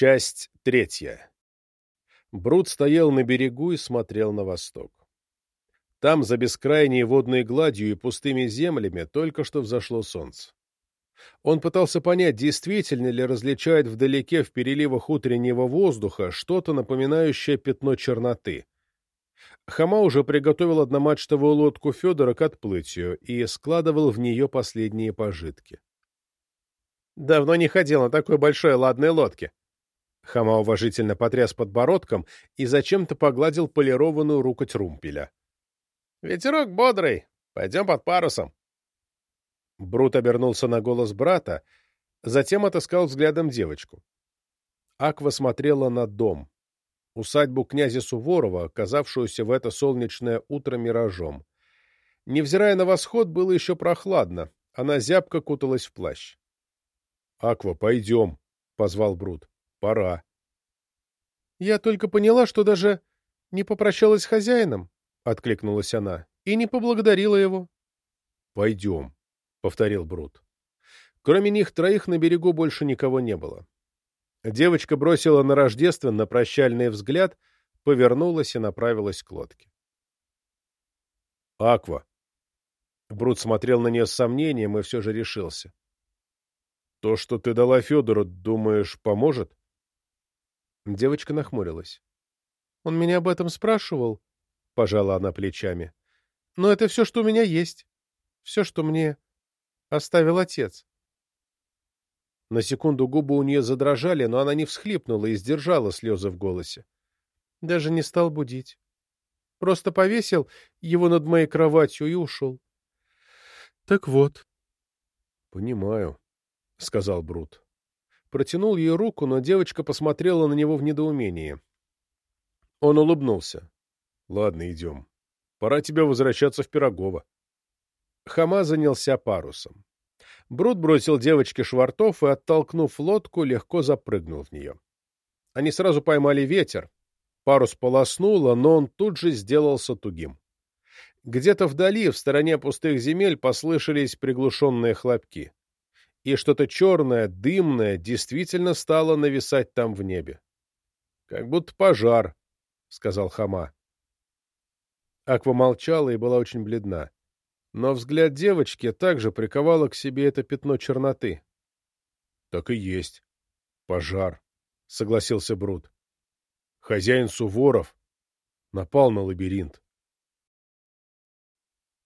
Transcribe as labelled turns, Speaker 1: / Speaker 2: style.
Speaker 1: Часть третья. Брут стоял на берегу и смотрел на восток. Там, за бескрайней водной гладью и пустыми землями, только что взошло солнце. Он пытался понять, действительно ли различает вдалеке в переливах утреннего воздуха что-то напоминающее пятно черноты. Хама уже приготовил одномачтовую лодку Федора к отплытию и складывал в нее последние пожитки. «Давно не ходил на такой большой ладной лодке». Хама уважительно потряс подбородком и зачем-то погладил полированную рукоть румпеля. «Ветерок бодрый. Пойдем под парусом». Брут обернулся на голос брата, затем отыскал взглядом девочку. Аква смотрела на дом, усадьбу князя Суворова, оказавшуюся в это солнечное утро миражом. Невзирая на восход, было еще прохладно, она зябко куталась в плащ. — Аква, пойдем, — позвал Брут. — Пора. — Я только поняла, что даже не попрощалась с хозяином, — откликнулась она, — и не поблагодарила его. — Пойдем, — повторил Брут. Кроме них троих на берегу больше никого не было. Девочка бросила на рождественно прощальный взгляд, повернулась и направилась к лодке. «Аква!» Брут смотрел на нее с сомнением и все же решился. «То, что ты дала Федору, думаешь, поможет?» Девочка нахмурилась. «Он меня об этом спрашивал?» — пожала она плечами. «Но это все, что у меня есть. Все, что мне оставил отец». На секунду губы у нее задрожали, но она не всхлипнула и сдержала слезы в голосе. Даже не стал будить. Просто повесил его над моей кроватью и ушел. Так вот. — Понимаю, — сказал Брут. Протянул ей руку, но девочка посмотрела на него в недоумении. Он улыбнулся. — Ладно, идем. Пора тебе возвращаться в Пирогово. Хама занялся парусом. Брут бросил девочке швартов и, оттолкнув лодку, легко запрыгнул в нее. Они сразу поймали ветер. Парус полоснуло, но он тут же сделался тугим. Где-то вдали, в стороне пустых земель, послышались приглушенные хлопки. И что-то черное, дымное, действительно стало нависать там в небе. — Как будто пожар, — сказал Хама. Аква молчала и была очень бледна. Но взгляд девочки также приковало к себе это пятно черноты. — Так и есть. Пожар, — согласился Брут. Хозяин Суворов напал на лабиринт.